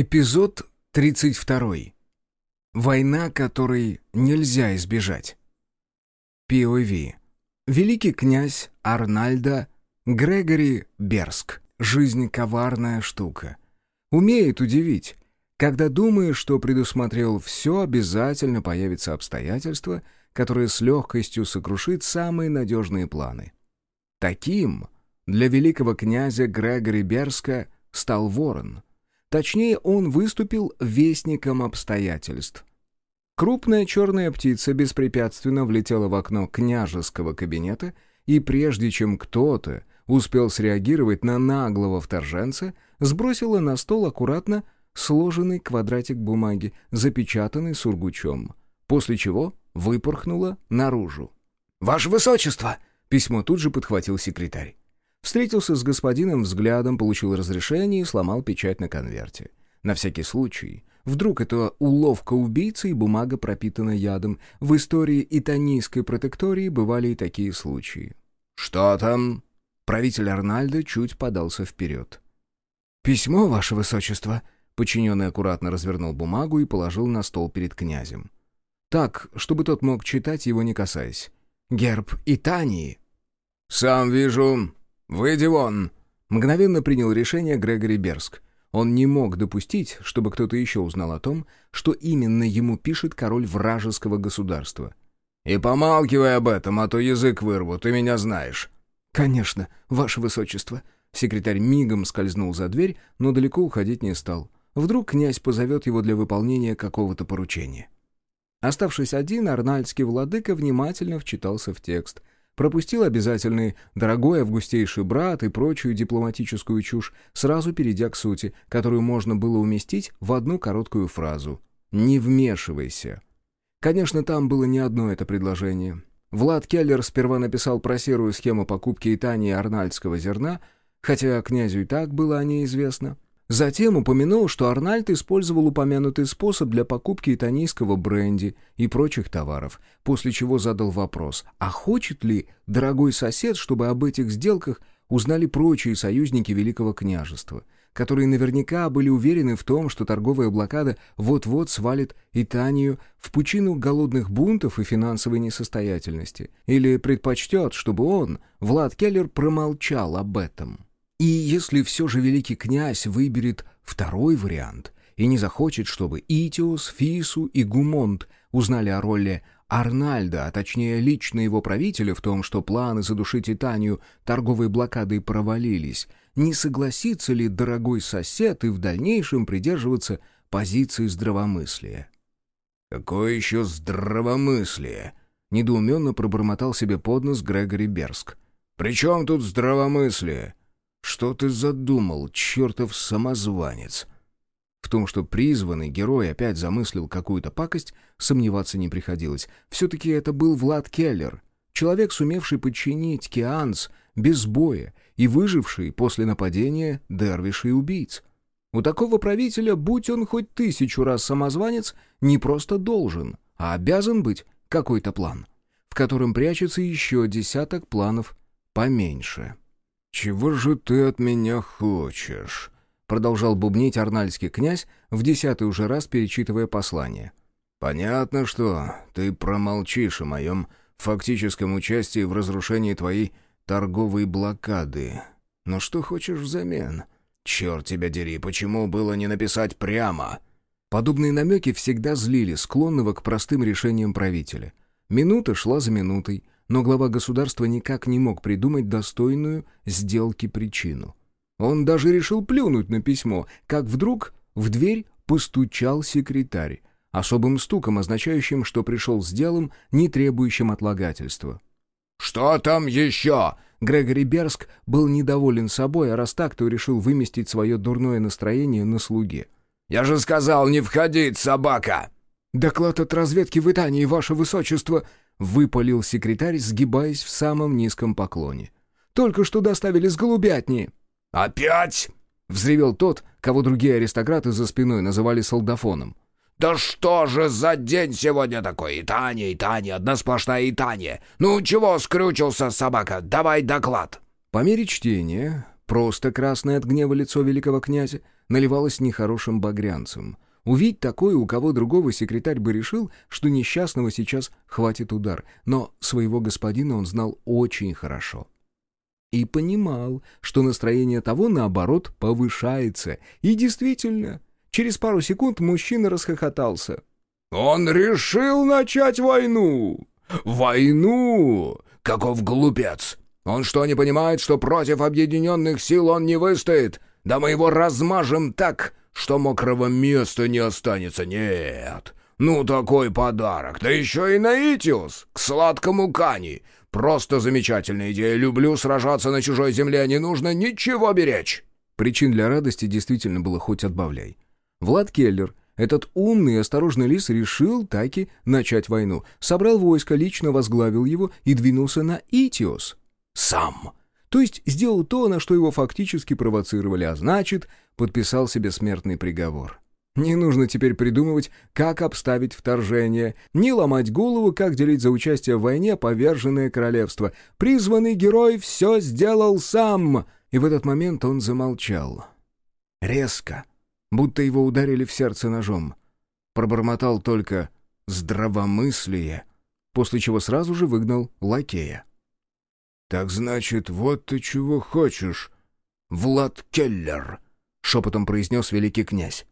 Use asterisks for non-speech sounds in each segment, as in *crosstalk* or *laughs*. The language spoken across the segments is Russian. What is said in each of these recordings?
Эпизод 32. Война, которой нельзя избежать. POV. Великий князь Арнальда Грегори Берск. Жизнь коварная штука. Умеет удивить. Когда думаешь, что предусмотрел все, обязательно появится обстоятельство, которое с легкостью сокрушит самые надежные планы. Таким для великого князя Грегори Берска стал ворон — Точнее, он выступил вестником обстоятельств. Крупная черная птица беспрепятственно влетела в окно княжеского кабинета, и прежде чем кто-то успел среагировать на наглого вторженца, сбросила на стол аккуратно сложенный квадратик бумаги, запечатанный сургучом, после чего выпорхнула наружу. «Ваше Высочество!» — письмо тут же подхватил секретарь. Встретился с господином взглядом, получил разрешение и сломал печать на конверте. На всякий случай. Вдруг это уловка убийцы и бумага пропитана ядом. В истории итанийской протектории бывали и такие случаи. «Что там?» Правитель Арнальда чуть подался вперед. «Письмо, ваше высочество!» Подчиненный аккуратно развернул бумагу и положил на стол перед князем. Так, чтобы тот мог читать, его не касаясь. «Герб Итании!» «Сам вижу. «Выйди вон!» Мгновенно принял решение Грегори Берск. Он не мог допустить, чтобы кто-то еще узнал о том, что именно ему пишет король вражеского государства. «И помалкивай об этом, а то язык вырву, ты меня знаешь». «Конечно, ваше высочество». Секретарь мигом скользнул за дверь, но далеко уходить не стал. Вдруг князь позовет его для выполнения какого-то поручения. Оставшись один, арнальдский владыка внимательно вчитался в текст — пропустил обязательный «дорогой августейший брат» и прочую дипломатическую чушь, сразу перейдя к сути, которую можно было уместить в одну короткую фразу «Не вмешивайся». Конечно, там было не одно это предложение. Влад Келлер сперва написал про серую схему покупки Итании арнальдского зерна, хотя князю и так было о ней известно — Затем упомянул, что Арнальд использовал упомянутый способ для покупки итанийского бренди и прочих товаров, после чего задал вопрос, а хочет ли дорогой сосед, чтобы об этих сделках узнали прочие союзники Великого княжества, которые наверняка были уверены в том, что торговая блокада вот-вот свалит Итанию в пучину голодных бунтов и финансовой несостоятельности, или предпочтет, чтобы он, Влад Келлер, промолчал об этом. И если все же великий князь выберет второй вариант и не захочет, чтобы Итиус, Фису и Гумонт узнали о роли Арнальда, а точнее лично его правителя в том, что планы задушить Титанию торговой блокадой провалились, не согласится ли дорогой сосед и в дальнейшем придерживаться позиции здравомыслия? «Какое еще здравомыслие?» — недоуменно пробормотал себе под нос Грегори Берск. «При чем тут здравомыслие? «Что ты задумал, чертов самозванец?» В том, что призванный герой опять замыслил какую-то пакость, сомневаться не приходилось. Все-таки это был Влад Келлер, человек, сумевший подчинить Кианс без боя и выживший после нападения дервишей убийц. У такого правителя, будь он хоть тысячу раз самозванец, не просто должен, а обязан быть какой-то план, в котором прячется еще десяток планов поменьше. «Чего же ты от меня хочешь?» Продолжал бубнить арнальский князь, в десятый уже раз перечитывая послание. «Понятно, что ты промолчишь о моем фактическом участии в разрушении твоей торговой блокады. Но что хочешь взамен? Черт тебя дери, почему было не написать прямо?» Подобные намеки всегда злили склонного к простым решениям правителя. Минута шла за минутой, но глава государства никак не мог придумать достойную сделки причину. Он даже решил плюнуть на письмо, как вдруг в дверь постучал секретарь, особым стуком, означающим, что пришел с делом, не требующим отлагательства. «Что там еще?» Грегори Берск был недоволен собой, а раз так, то решил выместить свое дурное настроение на слуге. «Я же сказал, не входить, собака!» «Доклад от разведки в Итании, ваше высочество!» — выпалил секретарь, сгибаясь в самом низком поклоне. «Только что доставили с голубятни». «Опять?» — взревел тот, кого другие аристократы за спиной называли солдафоном. «Да что же за день сегодня такой? И Таня, и Таня, одна сплошная и. Ну чего скрючился собака? Давай доклад!» По мере чтения, просто красное от гнева лицо великого князя, наливалось нехорошим багрянцем. Увидеть такое у кого другого секретарь бы решил, что несчастного сейчас хватит удар, но своего господина он знал очень хорошо. И понимал, что настроение того, наоборот, повышается. И действительно, через пару секунд мужчина расхохотался. «Он решил начать войну! Войну! Каков глупец! Он что, не понимает, что против объединенных сил он не выстоит? Да мы его размажем так, что мокрого места не останется. Нет! Ну, такой подарок! Да еще и Наитиус! К сладкому Кани! Просто замечательная идея. Люблю сражаться на чужой земле, не нужно ничего беречь!» Причин для радости действительно было хоть отбавляй. Влад Келлер этот умный и осторожный лис решил таки начать войну. Собрал войско, лично возглавил его и двинулся на Итиос. Сам. То есть сделал то, на что его фактически провоцировали, а значит, подписал себе смертный приговор. Не нужно теперь придумывать, как обставить вторжение, не ломать голову, как делить за участие в войне поверженное королевство. Призванный герой все сделал сам. И в этот момент он замолчал. Резко, будто его ударили в сердце ножом. Пробормотал только «здравомыслие», после чего сразу же выгнал лакея. «Так значит, вот ты чего хочешь, Влад Келлер», — шепотом произнес великий князь.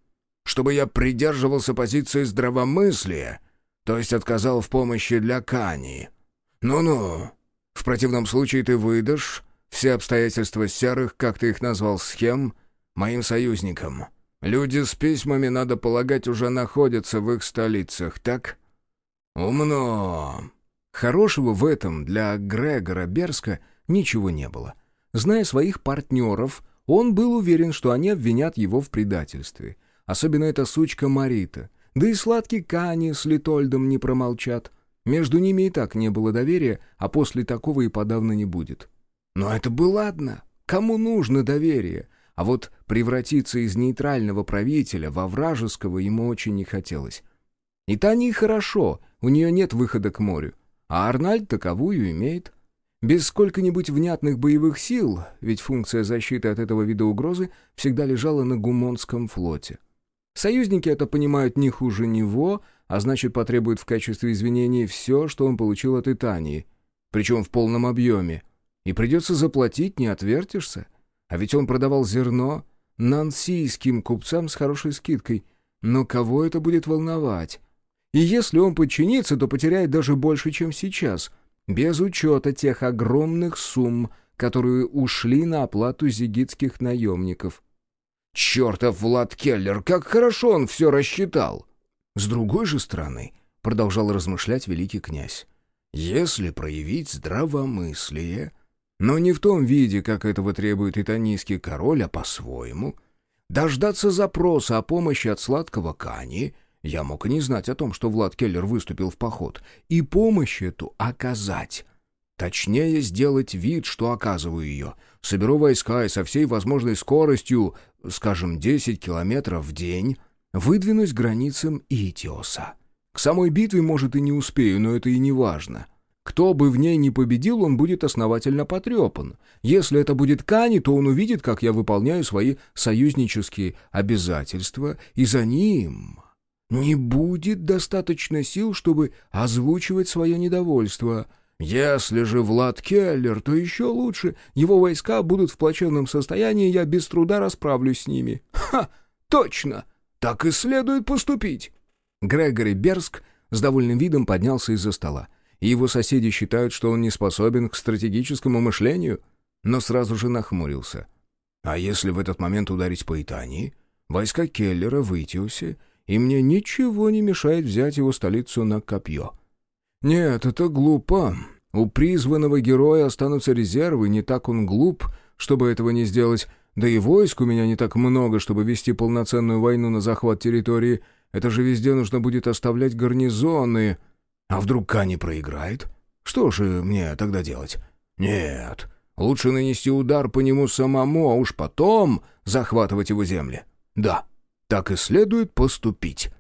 «Чтобы я придерживался позиции здравомыслия, то есть отказал в помощи для Кани. Ну-ну, в противном случае ты выдашь все обстоятельства серых, как ты их назвал, схем, моим союзникам». Люди с письмами, надо полагать, уже находятся в их столицах, так? Умно. Хорошего в этом для Грегора Берска ничего не было. Зная своих партнеров, он был уверен, что они обвинят его в предательстве. Особенно эта сучка Марита. Да и сладкий Кани с Литольдом не промолчат. Между ними и так не было доверия, а после такого и подавно не будет. Но это бы ладно. Кому нужно доверие? А вот превратиться из нейтрального правителя во вражеского ему очень не хотелось. И Тане хорошо, у нее нет выхода к морю, а Арнальд таковую имеет. Без сколько-нибудь внятных боевых сил, ведь функция защиты от этого вида угрозы всегда лежала на Гумонском флоте. Союзники это понимают не хуже него, а значит потребуют в качестве извинений все, что он получил от Итании, причем в полном объеме. И придется заплатить, не отвертишься. А ведь он продавал зерно нансийским купцам с хорошей скидкой. Но кого это будет волновать? И если он подчинится, то потеряет даже больше, чем сейчас, без учета тех огромных сумм, которые ушли на оплату зигитских наемников. «Чертов Влад Келлер, как хорошо он все рассчитал!» С другой же стороны, продолжал размышлять великий князь, если проявить здравомыслие, но не в том виде, как этого требует итанийский король, а по-своему. Дождаться запроса о помощи от сладкого Кани я мог и не знать о том, что Влад Келлер выступил в поход, и помощь эту оказать. Точнее, сделать вид, что оказываю ее. Соберу войска и со всей возможной скоростью, скажем, 10 километров в день, выдвинусь границам Итиоса. К самой битве, может, и не успею, но это и не важно. Кто бы в ней ни победил, он будет основательно потрепан. Если это будет Кани, то он увидит, как я выполняю свои союзнические обязательства, и за ним не будет достаточно сил, чтобы озвучивать свое недовольство. Если же Влад Келлер, то еще лучше. Его войска будут в плачевном состоянии, я без труда расправлюсь с ними. Ха! Точно! Так и следует поступить. Грегори Берск с довольным видом поднялся из-за стола его соседи считают, что он не способен к стратегическому мышлению, но сразу же нахмурился. А если в этот момент ударить по Итании, войска Келлера в Итиусе, и мне ничего не мешает взять его столицу на копье? Нет, это глупо. У призванного героя останутся резервы, не так он глуп, чтобы этого не сделать, да и войск у меня не так много, чтобы вести полноценную войну на захват территории. Это же везде нужно будет оставлять гарнизоны. А вдруг Кани проиграет? Что же мне тогда делать? Нет, лучше нанести удар по нему самому, а уж потом захватывать его земли. Да, так и следует поступить.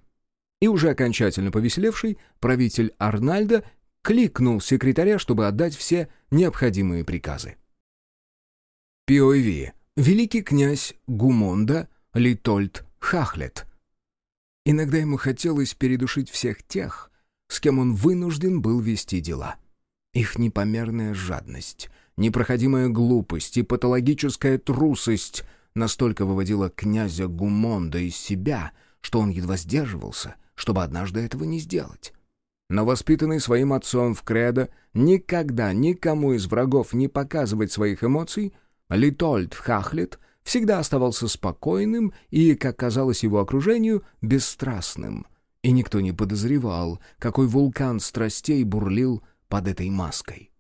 И уже окончательно повеселевший правитель Арнальда кликнул секретаря, чтобы отдать все необходимые приказы. Пиови, великий князь Гумонда, Литольд Хахлет. Иногда ему хотелось передушить всех тех, с кем он вынужден был вести дела. Их непомерная жадность, непроходимая глупость и патологическая трусость настолько выводила князя Гумонда из себя, что он едва сдерживался, чтобы однажды этого не сделать. Но воспитанный своим отцом в кредо никогда никому из врагов не показывать своих эмоций, Литольд Хахлет всегда оставался спокойным и, как казалось его окружению, бесстрастным. И никто не подозревал, какой вулкан страстей бурлил под этой маской.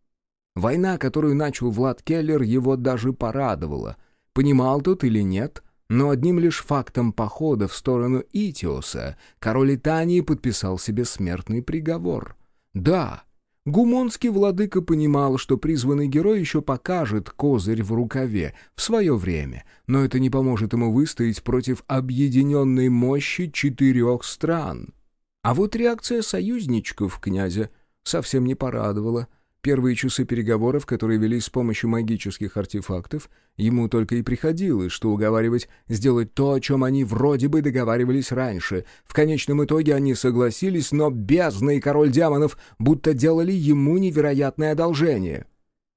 Война, которую начал Влад Келлер, его даже порадовала. Понимал тот или нет, но одним лишь фактом похода в сторону Итиоса король Итании подписал себе смертный приговор. Да, гумонский владыка понимал, что призванный герой еще покажет козырь в рукаве в свое время, но это не поможет ему выстоять против объединенной мощи четырех стран. А вот реакция союзничков князя совсем не порадовала. Первые часы переговоров, которые велись с помощью магических артефактов, ему только и приходилось, что уговаривать сделать то, о чем они вроде бы договаривались раньше. В конечном итоге они согласились, но бездна и король демонов будто делали ему невероятное одолжение.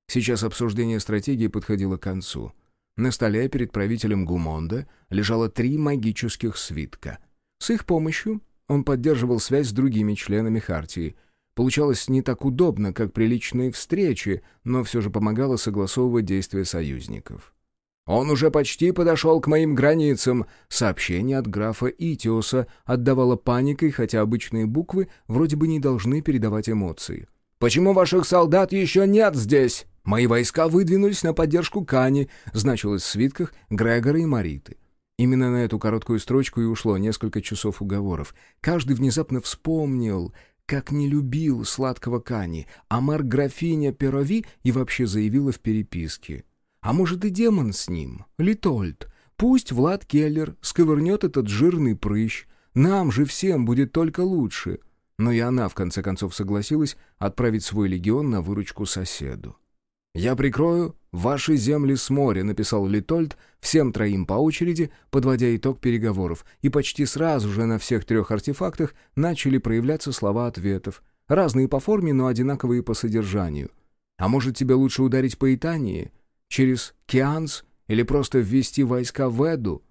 Сейчас обсуждение стратегии подходило к концу. На столе перед правителем Гумонда лежало три магических свитка. С их помощью он поддерживал связь с другими членами Хартии — Получалось не так удобно, как при личной встрече, но все же помогало согласовывать действия союзников. «Он уже почти подошел к моим границам!» Сообщение от графа Итиоса отдавало паникой, хотя обычные буквы вроде бы не должны передавать эмоции. «Почему ваших солдат еще нет здесь?» «Мои войска выдвинулись на поддержку Кани», значилось в свитках Грегора и Мариты. Именно на эту короткую строчку и ушло несколько часов уговоров. Каждый внезапно вспомнил, как не любил сладкого Кани, а мэр-графиня Перови и вообще заявила в переписке. А может и демон с ним, Литольд. Пусть Влад Келлер сковырнет этот жирный прыщ. Нам же всем будет только лучше. Но и она, в конце концов, согласилась отправить свой легион на выручку соседу. «Я прикрою ваши земли с моря», — написал Литольд всем троим по очереди, подводя итог переговоров, и почти сразу же на всех трех артефактах начали проявляться слова ответов, разные по форме, но одинаковые по содержанию. «А может, тебе лучше ударить по Итании? Через Кианс? Или просто ввести войска в Эду?»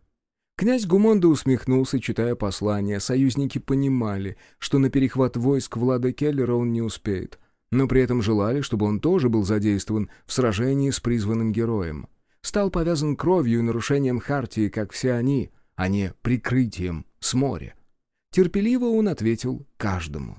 Князь Гумонда усмехнулся, читая послание. Союзники понимали, что на перехват войск Влада Келлера он не успеет — но при этом желали, чтобы он тоже был задействован в сражении с призванным героем. Стал повязан кровью и нарушением хартии, как все они, а не прикрытием с моря. Терпеливо он ответил каждому.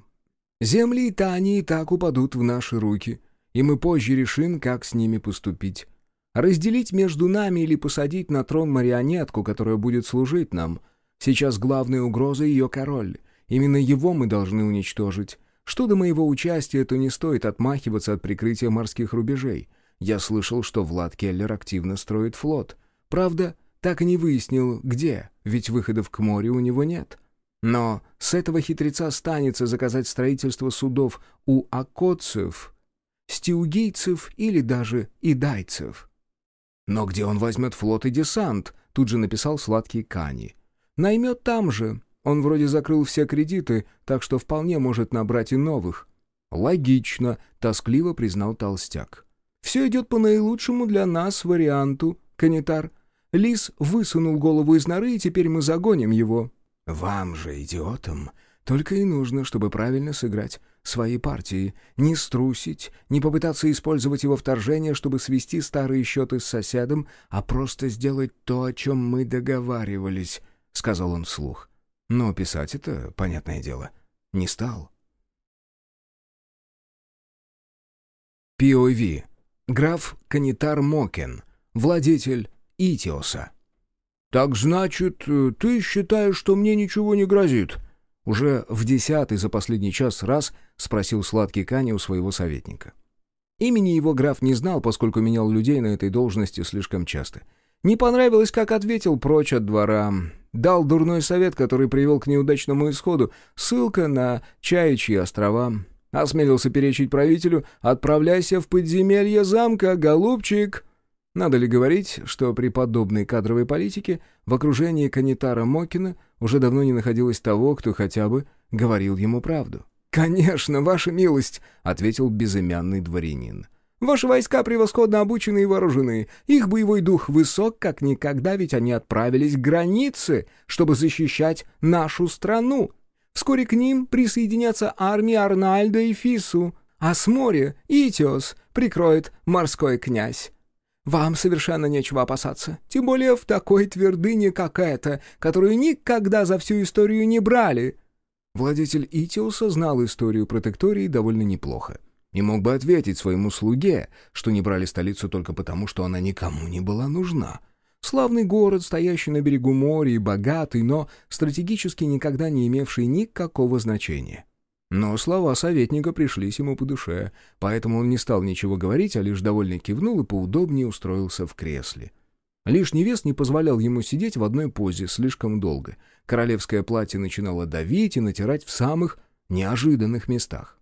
«Земли Тани и так упадут в наши руки, и мы позже решим, как с ними поступить. Разделить между нами или посадить на трон марионетку, которая будет служить нам. Сейчас главная угроза — ее король. Именно его мы должны уничтожить. Что до моего участия, то не стоит отмахиваться от прикрытия морских рубежей. Я слышал, что Влад Келлер активно строит флот. Правда, так и не выяснил, где, ведь выходов к морю у него нет. Но с этого хитреца станется заказать строительство судов у акоцев, стиугийцев или даже идайцев. Но где он возьмет флот и десант? Тут же написал сладкий Кани. Наймет там же, он вроде закрыл все кредиты, так что вполне может набрать и новых». «Логично», — тоскливо признал Толстяк. «Все идет по наилучшему для нас варианту, Канитар. Лис высунул голову из норы, и теперь мы загоним его». «Вам же, идиотам, только и нужно, чтобы правильно сыграть свои партии, не струсить, не попытаться использовать его вторжение, чтобы свести старые счеты с соседом, а просто сделать то, о чем мы договаривались», — сказал он вслух. Но писать это, понятное дело, не стал. POV. Граф Канитар Мокен, владетель Итиоса. «Так значит, ты считаешь, что мне ничего не грозит?» Уже в десятый за последний час раз спросил сладкий Кани у своего советника. Имени его граф не знал, поскольку менял людей на этой должности слишком часто. Не понравилось, как ответил прочь от двора. Дал дурной совет, который привел к неудачному исходу. Ссылка на Чаячьи острова. Осмелился перечить правителю «Отправляйся в подземелье замка, голубчик!» Надо ли говорить, что при подобной кадровой политике в окружении канитара Мокина уже давно не находилось того, кто хотя бы говорил ему правду? «Конечно, ваша милость», — ответил безымянный дворянин. «Ваши войска превосходно обучены и вооружены. Их боевой дух высок, как никогда, ведь они отправились к границе, чтобы защищать нашу страну. Вскоре к ним присоединятся армии Арнальда и Фису, а с моря Итиос прикроет морской князь. Вам совершенно нечего опасаться, тем более в такой твердыне, как эта, которую никогда за всю историю не брали». Владетель Итиуса знал историю протектории довольно неплохо и мог бы ответить своему слуге, что не брали столицу только потому, что она никому не была нужна. Славный город, стоящий на берегу моря и богатый, но стратегически никогда не имевший никакого значения. Но слова советника пришлись ему по душе, поэтому он не стал ничего говорить, а лишь довольно кивнул и поудобнее устроился в кресле. Лишний вес не позволял ему сидеть в одной позе слишком долго. Королевское платье начинало давить и натирать в самых неожиданных местах.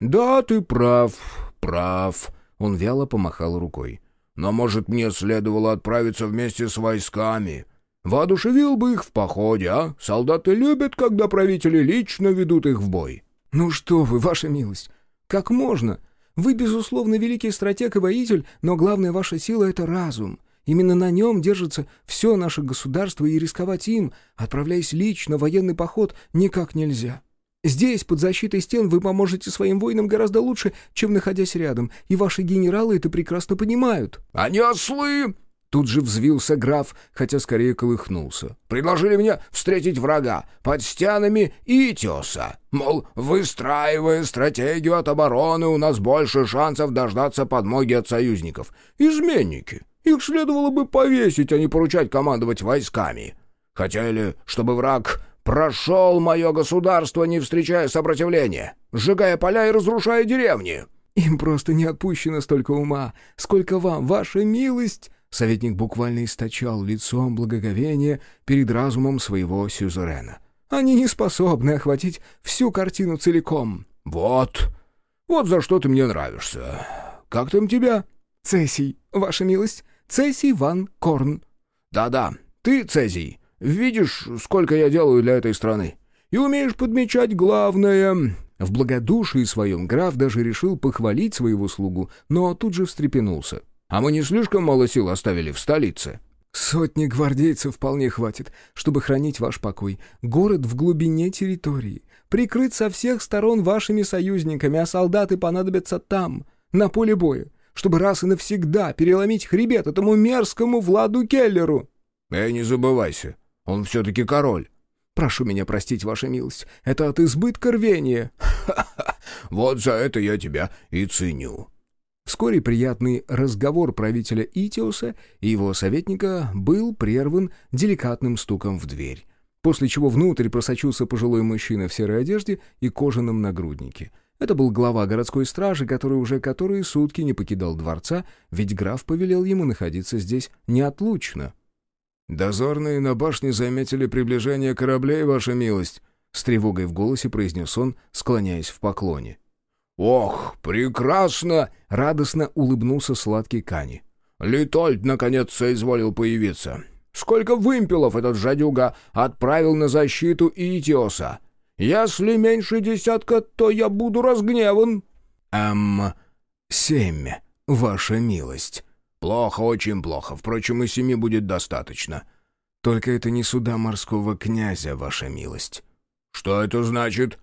«Да, ты прав, прав», — он вяло помахал рукой. «Но, может, мне следовало отправиться вместе с войсками?» Воодушевил бы их в походе, а? Солдаты любят, когда правители лично ведут их в бой. «Ну что вы, ваша милость, как можно? Вы, безусловно, великий стратег и воитель, но главная ваша сила — это разум. Именно на нем держится все наше государство, и рисковать им, отправляясь лично в военный поход, никак нельзя. Здесь, под защитой стен, вы поможете своим воинам гораздо лучше, чем находясь рядом, и ваши генералы это прекрасно понимают». «Они ослы!» Тут же взвился граф, хотя скорее колыхнулся. «Предложили мне встретить врага под стенами Итиоса. Мол, выстраивая стратегию от обороны, у нас больше шансов дождаться подмоги от союзников. Изменники. Их следовало бы повесить, а не поручать командовать войсками. Хотели, чтобы враг прошел мое государство, не встречая сопротивления, сжигая поля и разрушая деревни». «Им просто не отпущено столько ума, сколько вам, ваша милость!» Советник буквально источал лицом благоговение перед разумом своего сюзерена. «Они не способны охватить всю картину целиком». «Вот, вот за что ты мне нравишься. Как там тебя?» «Цесий, ваша милость, Цесий Ван Корн». «Да-да, ты, Цезий, видишь, сколько я делаю для этой страны, и умеешь подмечать главное...» В благодушии своем граф даже решил похвалить своего слугу, но тут же встрепенулся. А мы не слишком мало сил оставили в столице?» «Сотни гвардейцев вполне хватит, чтобы хранить ваш покой. Город в глубине территории, прикрыт со всех сторон вашими союзниками, а солдаты понадобятся там, на поле боя, чтобы раз и навсегда переломить хребет этому мерзкому Владу Келлеру». «Эй, не забывайся, он все-таки король». «Прошу меня простить, ваша милость, это от избытка рвения». «Ха-ха, *laughs* вот за это я тебя и ценю». Вскоре приятный разговор правителя Итиоса и его советника был прерван деликатным стуком в дверь, после чего внутрь просочился пожилой мужчина в серой одежде и кожаном нагруднике. Это был глава городской стражи, который уже которые сутки не покидал дворца, ведь граф повелел ему находиться здесь неотлучно. «Дозорные на башне заметили приближение кораблей, ваша милость», — с тревогой в голосе произнес он, склоняясь в поклоне. «Ох, прекрасно!» — радостно улыбнулся сладкий Кани. «Литольд, наконец, соизволил появиться. Сколько вымпелов этот жадюга отправил на защиту Итиоса? Если меньше десятка, то я буду разгневан». «Эм, семь, ваша милость». «Плохо, очень плохо. Впрочем, и семи будет достаточно». «Только это не суда морского князя, ваша милость». «Что это значит?»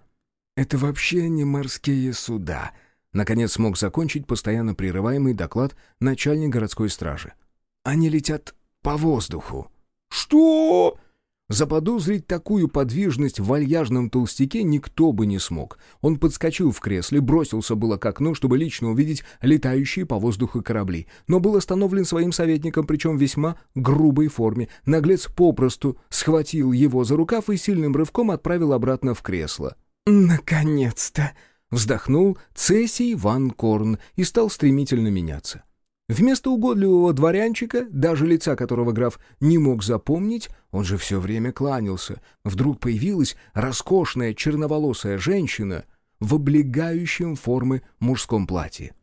Это вообще не морские суда. Наконец смог закончить постоянно прерываемый доклад начальник городской стражи. Они летят по воздуху. Что? Заподозрить такую подвижность в вальяжном толстяке никто бы не смог. Он подскочил в кресле, бросился было к окну, чтобы лично увидеть летающие по воздуху корабли, но был остановлен своим советником, причем весьма грубой форме. Наглец попросту схватил его за рукав и сильным рывком отправил обратно в кресло. «Наконец-то!» — вздохнул Цесий Ван Корн и стал стремительно меняться. Вместо угодливого дворянчика, даже лица которого граф не мог запомнить, он же все время кланялся, вдруг появилась роскошная черноволосая женщина в облегающем формы мужском платье.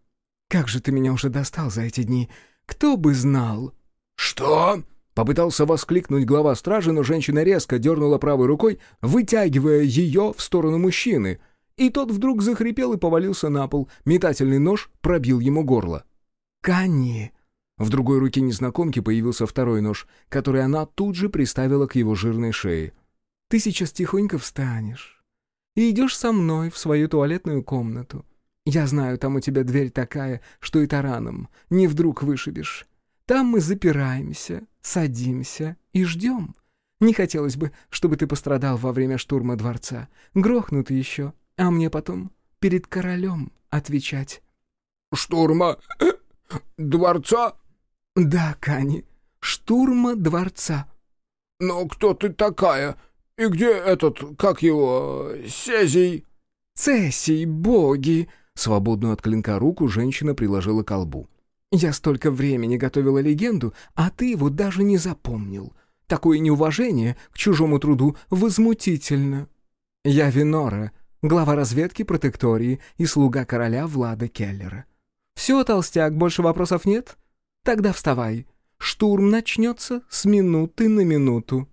«Как же ты меня уже достал за эти дни! Кто бы знал?» «Что?» Попытался воскликнуть глава стражи, но женщина резко дернула правой рукой, вытягивая ее в сторону мужчины. И тот вдруг захрипел и повалился на пол. Метательный нож пробил ему горло. «Кани!» В другой руке незнакомки появился второй нож, который она тут же приставила к его жирной шее. «Ты сейчас тихонько встанешь и идешь со мной в свою туалетную комнату. Я знаю, там у тебя дверь такая, что и тараном не вдруг вышибешь. Там мы запираемся, садимся и ждем. Не хотелось бы, чтобы ты пострадал во время штурма дворца. Грохнут еще, а мне потом перед королем отвечать». «Штурма дворца?» «Да, Кани, штурма дворца». «Но кто ты такая? И где этот, как его, Сезий?» «Цессий, боги!» Свободную от клинка руку женщина приложила к колбу. «Я столько времени готовила легенду, а ты его даже не запомнил. Такое неуважение к чужому труду возмутительно. Я Винора, глава разведки протектории и слуга короля Влада Келлера. Все, толстяк, больше вопросов нет? Тогда вставай. Штурм начнется с минуты на минуту».